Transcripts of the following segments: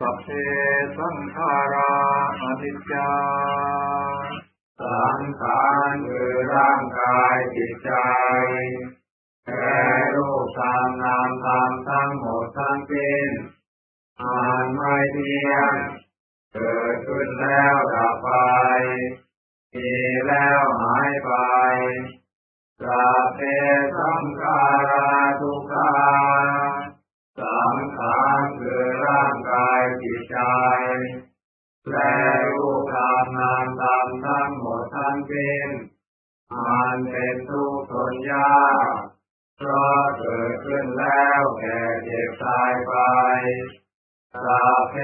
สัพเพสังขาราอนิจจา สังขารคือร่างกายจิตใจแก่รูปตามนามตามทั้งหมดทั้งสิ้นอ่านไม่เที่ยงเกิดขึ้นแล้วดับไปมีแล้วหายไปสัพเพสังขาราทุกขา จิตใจแลรูปตามนามตามทั้งหมดทั้งสิ้นมันเป็นทุกข์ทนยากเพราะเกิดขึ้นแล้วแก่เจ็บตายไปสัพเพ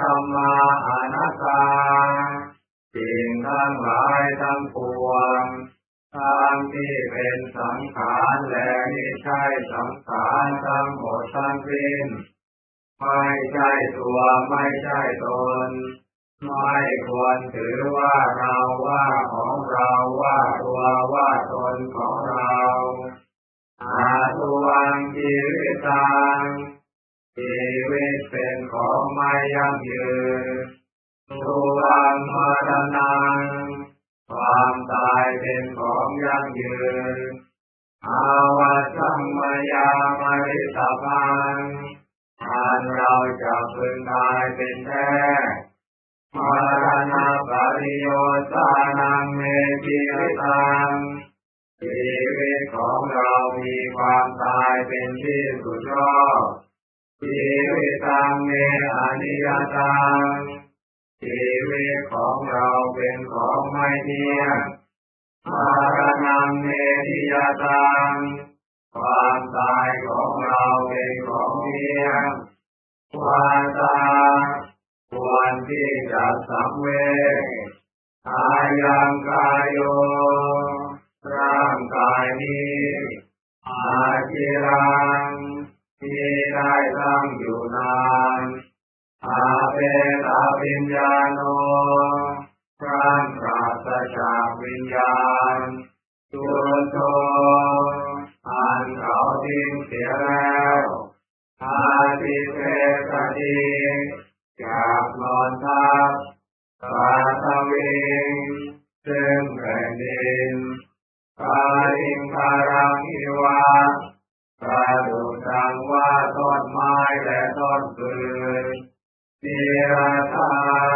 ธรรมาอนัตตาสิ่งทั้งหลายทั้งปวงทั้งที่เป็นสังขารและไม่ใช่สังขารทั้งหมดทั้งสิ้น ไม่ใช่ตัวไม่ใช่ตน ไม่ควรถือว่าเราว่าของเราว่าตัวว่าตนของเราอาตวังชีวิตังชีวิตเป็นของไม่ยั่งยืนตุวังมรณังความตายเป็นของยั่งยืนอาวัสังมยามริตาพังันเราจะพึงตายเป็นแท้มรณะปริโยสานังเมจิริตังชีวิตของเรามีความตายเป็นที่สุดรอบชีวิตังเมอนิยตังชีวิตของเราเป็นของไม่เที่ยงมรณะเมติยตังความตายของเราเป็นของเที่ยง วาตาควรที่จะสังเวชอายังกายโยร่างกายนี้อาจิรังที่ได้ตั้งอยู่นานอาเปตาวิญญาโนร่างปราศจากวิญญาณตุโตอันเขาทิ้งเสียแล้วอาทิเท ติจากหอนทับตาทเวงซึ่งแผ่นดินตาดิงตารังอิวาตาะดุดังว่าต้นไม้และต้นพืชเียรธา